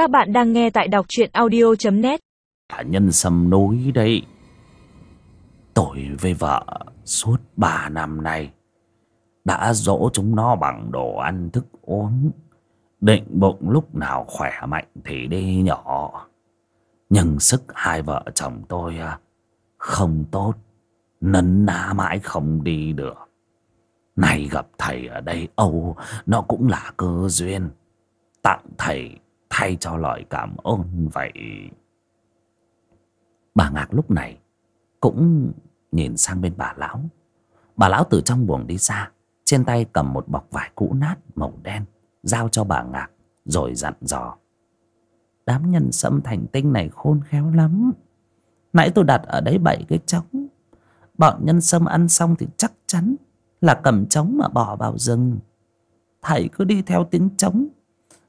Các bạn đang nghe tại đọc truyện audio.net Nhân sâm núi đây. Tôi với vợ suốt ba năm nay Đã dỗ chúng nó bằng đồ ăn thức uống. Định bụng lúc nào khỏe mạnh thì đi nhỏ. Nhưng sức hai vợ chồng tôi à, không tốt, Nấn ná mãi không đi được. Này gặp thầy ở đây, Âu, Nó cũng là cơ duyên. Tặng thầy thay cho lời cảm ơn vậy. Bà ngạc lúc này cũng nhìn sang bên bà lão. Bà lão từ trong buồng đi ra, trên tay cầm một bọc vải cũ nát màu đen, giao cho bà ngạc, rồi dặn dò. Đám nhân sâm thành tinh này khôn khéo lắm. Nãy tôi đặt ở đấy bảy cái trống. Bọn nhân sâm ăn xong thì chắc chắn là cầm trống mà bỏ vào rừng. Thầy cứ đi theo tiếng trống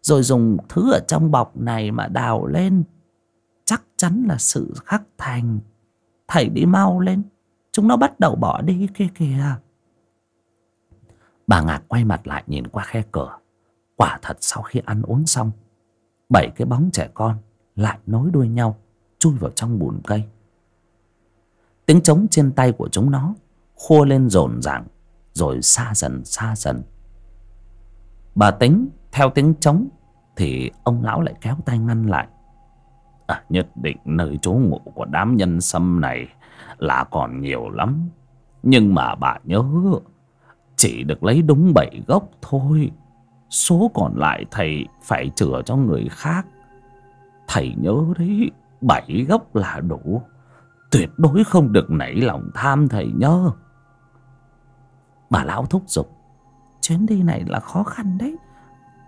rồi dùng thứ ở trong bọc này mà đào lên. Chắc chắn là sự khắc thành. Thầy đi mau lên. Chúng nó bắt đầu bỏ đi kia kìa. Bà ngạc quay mặt lại nhìn qua khe cửa. Quả thật sau khi ăn uống xong, bảy cái bóng trẻ con lại nối đuôi nhau, chui vào trong bùn cây. Tiếng trống trên tay của chúng nó khua lên rồn ràng rồi xa dần xa dần. Bà tính theo tiếng trống thì ông lão lại kéo tay ngăn lại. À, nhất định nơi trú ngụ của đám nhân sâm này là còn nhiều lắm. Nhưng mà bà nhớ chỉ được lấy đúng bảy gốc thôi. Số còn lại thầy phải chừa cho người khác. Thầy nhớ đấy bảy gốc là đủ. Tuyệt đối không được nảy lòng tham thầy nhớ. Bà lão thúc giục chuyến đi này là khó khăn đấy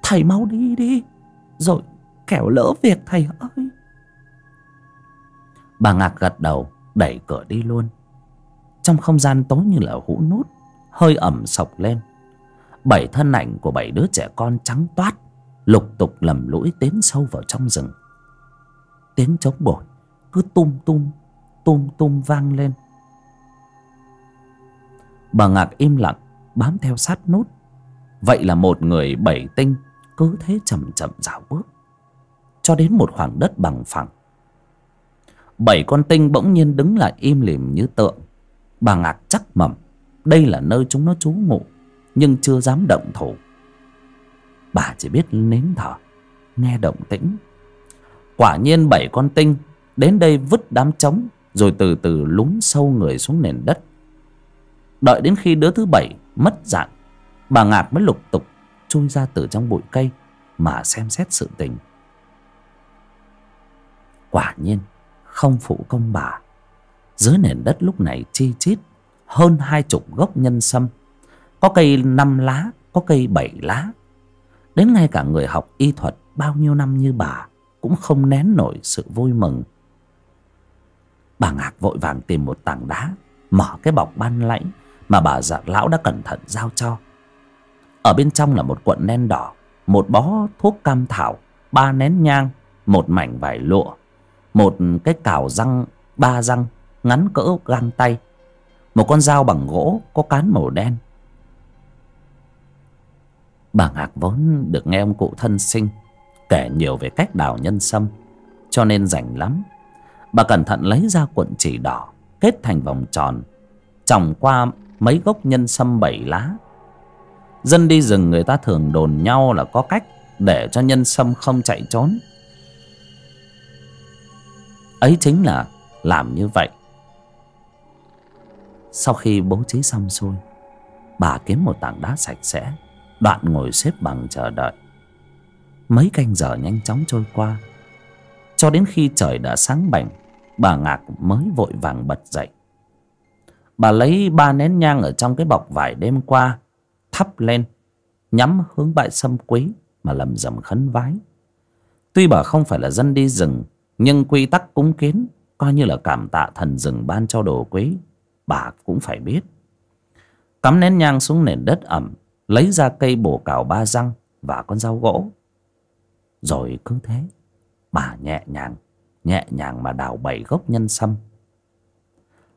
thầy mau đi đi. Rồi kẻo lỡ việc, thầy ơi. Bà ngạc gật đầu, đẩy cửa đi luôn. Trong không gian tối như là hũ nút, hơi ẩm sộc lên. Bảy thân ảnh của bảy đứa trẻ con trắng toát, lục tục lầm lũi tiến sâu vào trong rừng. Tiếng chống bổi cứ tum tum tum tum vang lên. Bà ngạc im lặng, bám theo sát nút. Vậy là một người bảy tinh cứ thế chậm chậm dạo bước, cho đến một khoảng đất bằng phẳng. Bảy con tinh bỗng nhiên đứng lại im lìm như tượng. Bà ngạc chắc mẩm đây là nơi chúng nó trú ngụ, nhưng chưa dám động thủ. Bà chỉ biết nín thở, nghe động tĩnh. Quả nhiên bảy con tinh đến đây vứt đám trống, rồi từ từ lún sâu người xuống nền đất. Đợi đến khi đứa thứ bảy mất dạng, bà ngạc mới lục tục chui ra từ trong bụi cây mà xem xét sự tình. Quả nhiên, không phụ công bà. Dưới nền đất lúc này chi chít hơn hai chục gốc nhân sâm. Có cây năm lá, có cây bảy lá. Đến ngay cả người học y thuật bao nhiêu năm như bà cũng không nén nổi sự vui mừng. Bà ngạc vội vàng tìm một tảng đá, mở cái bọc ban lãnh mà bà già lão đã cẩn thận giao cho ở bên trong là một cuộn nen đỏ, một bó thuốc cam thảo, ba nén nhang, một mảnh vải lụa, một cái cào răng, ba răng ngắn cỡ găng tay, một con dao bằng gỗ có cán màu đen. Bà ngạc vốn được nghe ông cụ thân sinh kể nhiều về cách đào nhân sâm, cho nên rảnh lắm, bà cẩn thận lấy ra cuộn chỉ đỏ kết thành vòng tròn trồng qua mấy gốc nhân sâm bảy lá dân đi rừng người ta thường đồn nhau là có cách để cho nhân sâm không chạy trốn. Ấy chính là làm như vậy. Sau khi bố trí xong xuôi, bà kiếm một tảng đá sạch sẽ, đoạn ngồi xếp bằng chờ đợi. Mấy canh giờ nhanh chóng trôi qua, cho đến khi trời đã sáng bảnh, bà ngạc mới vội vàng bật dậy. Bà lấy ba nén nhang ở trong cái bọc vải đêm qua thắp lên, nhắm hướng bãi sâm quý mà lầm rầm khấn vái. Tuy bà không phải là dân đi rừng, nhưng quy tắc cúng kiến coi như là cảm tạ thần rừng ban cho đồ quý bà cũng phải biết. Cắm nén nhang xuống nền đất ẩm, lấy ra cây bồ cào ba răng và con dao gỗ. Rồi cứ thế, bà nhẹ nhàng nhẹ nhàng mà đào bảy gốc nhân sâm.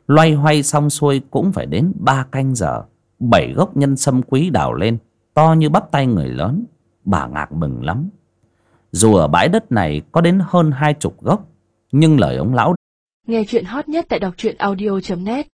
Loay hoay xong xuôi cũng phải đến ba canh giờ bảy gốc nhân sâm quý đào lên, to như bắp tay người lớn. Bà ngạc mừng lắm. Dù ở bãi đất này có đến hơn hai chục gốc, nhưng lời ông lão nghe chuyện hot nhất tại đọc truyện audio net.